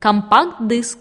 компакт-диск.